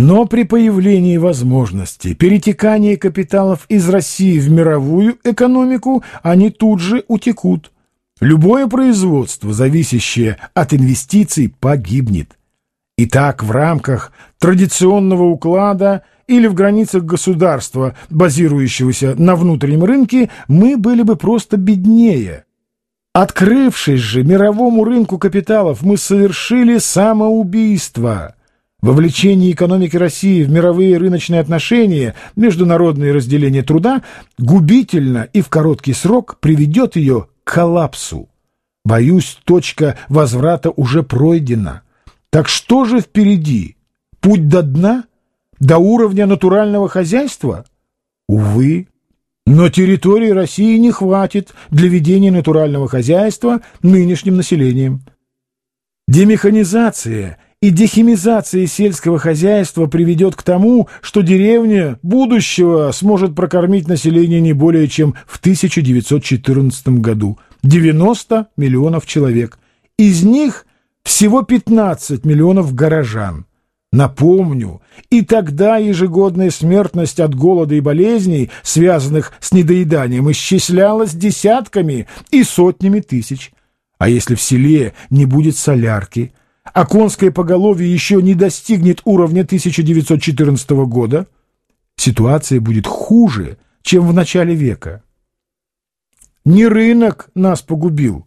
Но при появлении возможности перетекания капиталов из России в мировую экономику они тут же утекут. Любое производство, зависящее от инвестиций, погибнет. Итак, в рамках традиционного уклада или в границах государства, базирующегося на внутреннем рынке, мы были бы просто беднее. Открывшись же мировому рынку капиталов, мы совершили самоубийство – Вовлечение экономики России в мировые рыночные отношения, международное разделение труда губительно и в короткий срок приведет ее к коллапсу. Боюсь, точка возврата уже пройдена. Так что же впереди? Путь до дна? До уровня натурального хозяйства? Увы. Но территории России не хватит для ведения натурального хозяйства нынешним населением. Демеханизация – и дехимизация сельского хозяйства приведет к тому, что деревня будущего сможет прокормить население не более чем в 1914 году. 90 миллионов человек. Из них всего 15 миллионов горожан. Напомню, и тогда ежегодная смертность от голода и болезней, связанных с недоеданием, исчислялась десятками и сотнями тысяч. А если в селе не будет солярки – а конское поголовье еще не достигнет уровня 1914 года, ситуация будет хуже, чем в начале века. Не рынок нас погубил,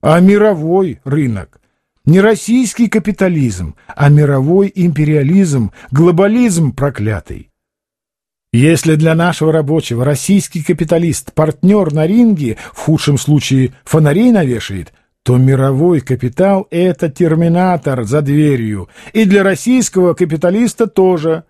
а мировой рынок. Не российский капитализм, а мировой империализм, глобализм проклятый. Если для нашего рабочего российский капиталист партнер на ринге, в худшем случае фонарей навешает, то мировой капитал — это терминатор за дверью, и для российского капиталиста тоже.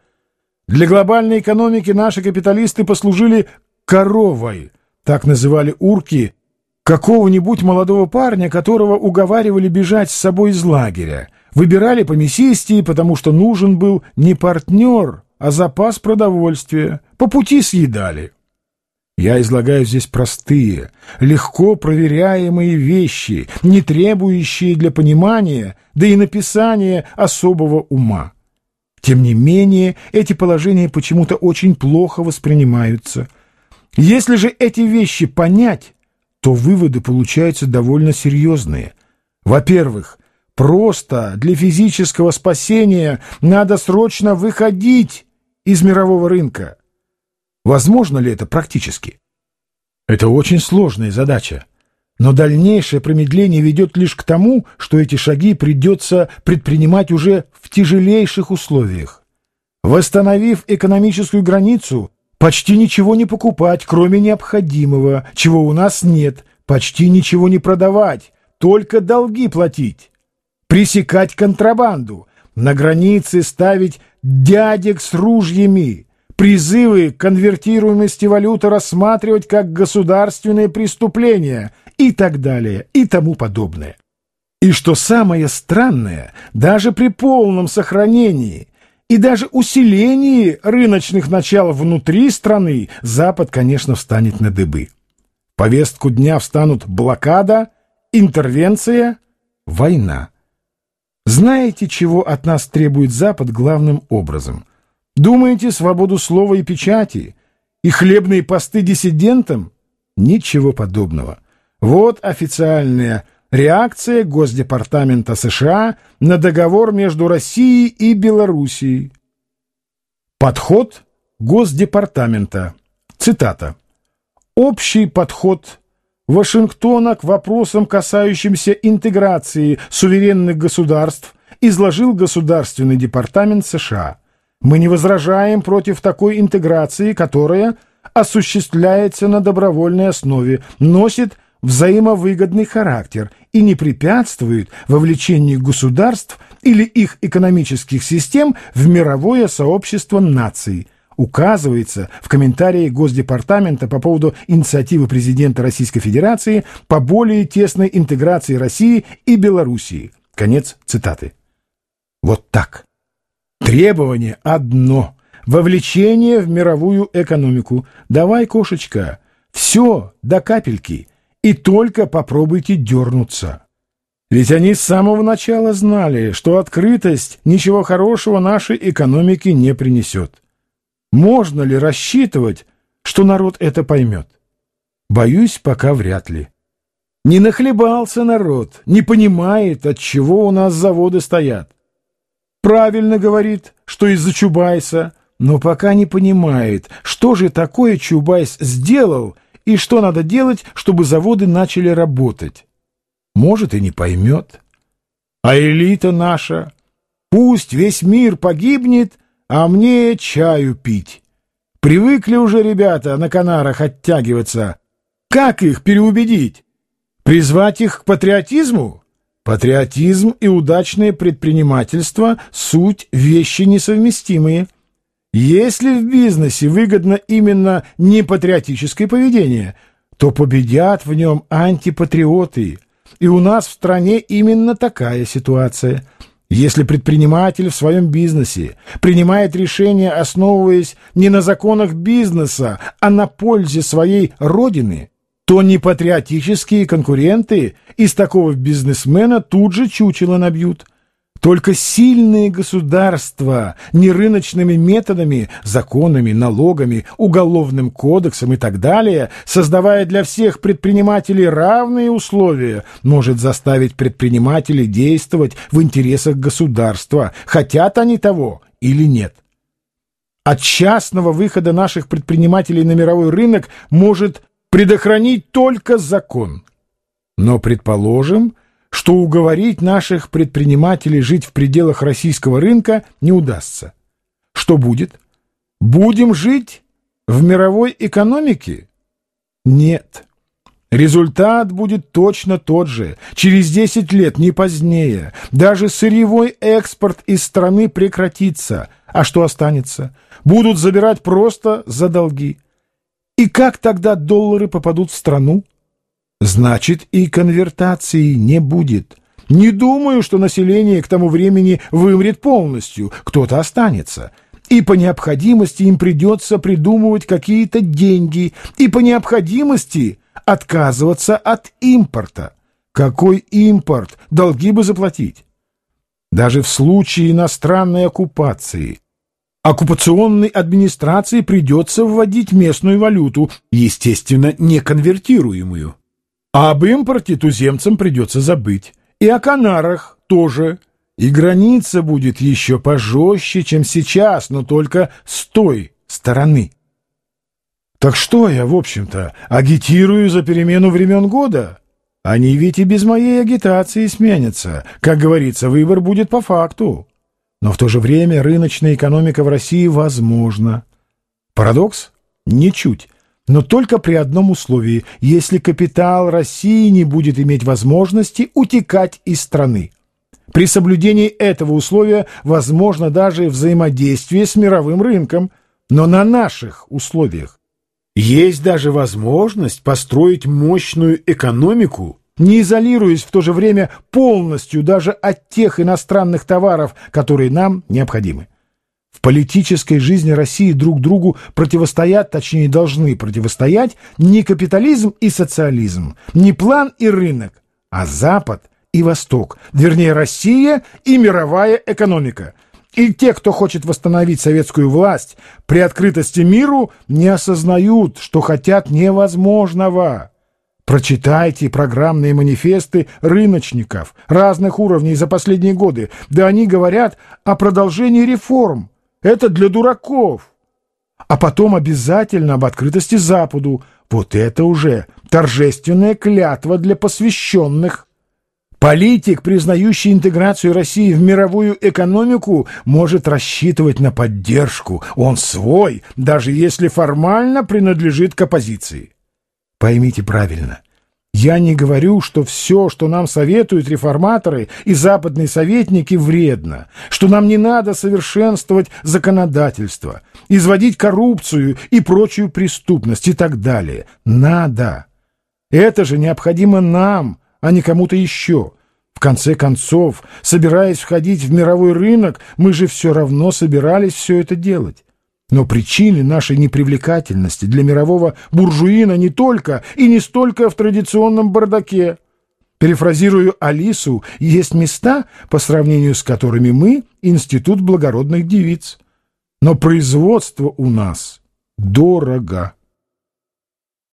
Для глобальной экономики наши капиталисты послужили коровой, так называли урки, какого-нибудь молодого парня, которого уговаривали бежать с собой из лагеря. Выбирали по мясистее, потому что нужен был не партнер, а запас продовольствия. По пути съедали. Я излагаю здесь простые, легко проверяемые вещи, не требующие для понимания, да и написания особого ума. Тем не менее, эти положения почему-то очень плохо воспринимаются. Если же эти вещи понять, то выводы получаются довольно серьезные. Во-первых, просто для физического спасения надо срочно выходить из мирового рынка. Возможно ли это практически? Это очень сложная задача. Но дальнейшее промедление ведет лишь к тому, что эти шаги придется предпринимать уже в тяжелейших условиях. Восстановив экономическую границу, почти ничего не покупать, кроме необходимого, чего у нас нет, почти ничего не продавать, только долги платить. Пресекать контрабанду, на границе ставить дядек с ружьями, призывы к конвертируемости валюты рассматривать как государственные преступления и так далее и тому подобное. И что самое странное, даже при полном сохранении и даже усилении рыночных начал внутри страны Запад, конечно, встанет на дыбы. В повестку дня встанут блокада, интервенция, война. Знаете, чего от нас требует Запад главным образом? Думаете, свободу слова и печати и хлебные посты диссидентам? Ничего подобного. Вот официальная реакция Госдепартамента США на договор между Россией и Белоруссией. Подход Госдепартамента. Цитата. «Общий подход Вашингтона к вопросам, касающимся интеграции суверенных государств, изложил Государственный департамент США». Мы не возражаем против такой интеграции, которая осуществляется на добровольной основе, носит взаимовыгодный характер и не препятствует вовлечению государств или их экономических систем в мировое сообщество наций, указывается в комментарии Госдепартамента по поводу инициативы президента Российской Федерации по более тесной интеграции России и Белоруссии. Конец цитаты. Вот так. Требование одно — вовлечение в мировую экономику. Давай, кошечка, все до капельки, и только попробуйте дернуться. Ведь они с самого начала знали, что открытость ничего хорошего нашей экономике не принесет. Можно ли рассчитывать, что народ это поймет? Боюсь, пока вряд ли. Не нахлебался народ, не понимает, от чего у нас заводы стоят. Правильно говорит, что из-за Чубайса, но пока не понимает, что же такое Чубайс сделал и что надо делать, чтобы заводы начали работать. Может, и не поймет. А элита наша, пусть весь мир погибнет, а мне чаю пить. Привыкли уже ребята на Канарах оттягиваться. Как их переубедить? Призвать их к патриотизму? Патриотизм и удачное предпринимательство — суть вещи несовместимые. Если в бизнесе выгодно именно непатриотическое поведение, то победят в нем антипатриоты. И у нас в стране именно такая ситуация — если предприниматель в своем бизнесе принимает решение, основываясь не на законах бизнеса, а на пользе своей родины, то непатриотические конкуренты из такого бизнесмена тут же чучело набьют. Только сильные государства нерыночными методами, законами, налогами, уголовным кодексом и так далее, создавая для всех предпринимателей равные условия, может заставить предпринимателей действовать в интересах государства, хотят они того или нет. От частного выхода наших предпринимателей на мировой рынок может предохранить только закон. Но, предположим, что уговорить наших предпринимателей жить в пределах российского рынка не удастся. Что будет? Будем жить в мировой экономике? Нет. Результат будет точно тот же. Через 10 лет, не позднее. Даже сырьевой экспорт из страны прекратится. А что останется? Будут забирать просто за долги. И как тогда доллары попадут в страну? Значит, и конвертации не будет. Не думаю, что население к тому времени вымрет полностью, кто-то останется. И по необходимости им придется придумывать какие-то деньги, и по необходимости отказываться от импорта. Какой импорт? Долги бы заплатить. Даже в случае иностранной оккупации оккупационной администрации придется вводить местную валюту, естественно, не конвертируемую. А об импорте туземцам придется забыть. И о Канарах тоже. И граница будет еще пожестче, чем сейчас, но только с той стороны. Так что я, в общем-то, агитирую за перемену времен года? Они ведь и без моей агитации сменятся. Как говорится, выбор будет по факту. Но в то же время рыночная экономика в России возможна. Парадокс? Ничуть но только при одном условии, если капитал России не будет иметь возможности утекать из страны. При соблюдении этого условия возможно даже взаимодействие с мировым рынком, но на наших условиях. Есть даже возможность построить мощную экономику, не изолируясь в то же время полностью даже от тех иностранных товаров, которые нам необходимы. В политической жизни России друг другу противостоят, точнее должны противостоять, не капитализм и социализм, не план и рынок, а Запад и Восток, вернее Россия и мировая экономика. И те, кто хочет восстановить советскую власть при открытости миру, не осознают, что хотят невозможного. Прочитайте программные манифесты рыночников разных уровней за последние годы, да они говорят о продолжении реформ, это для дураков. А потом обязательно об открытости Западу. Вот это уже торжественная клятва для посвященных. Политик, признающий интеграцию России в мировую экономику, может рассчитывать на поддержку. Он свой, даже если формально принадлежит к оппозиции. Поймите правильно – я не говорю, что все, что нам советуют реформаторы и западные советники, вредно, что нам не надо совершенствовать законодательство, изводить коррупцию и прочую преступность и так далее. Надо. Это же необходимо нам, а не кому-то еще. В конце концов, собираясь входить в мировой рынок, мы же все равно собирались все это делать. Но причины нашей непривлекательности для мирового буржуина не только и не столько в традиционном бардаке. Перефразирую Алису, есть места, по сравнению с которыми мы — институт благородных девиц. Но производство у нас дорого.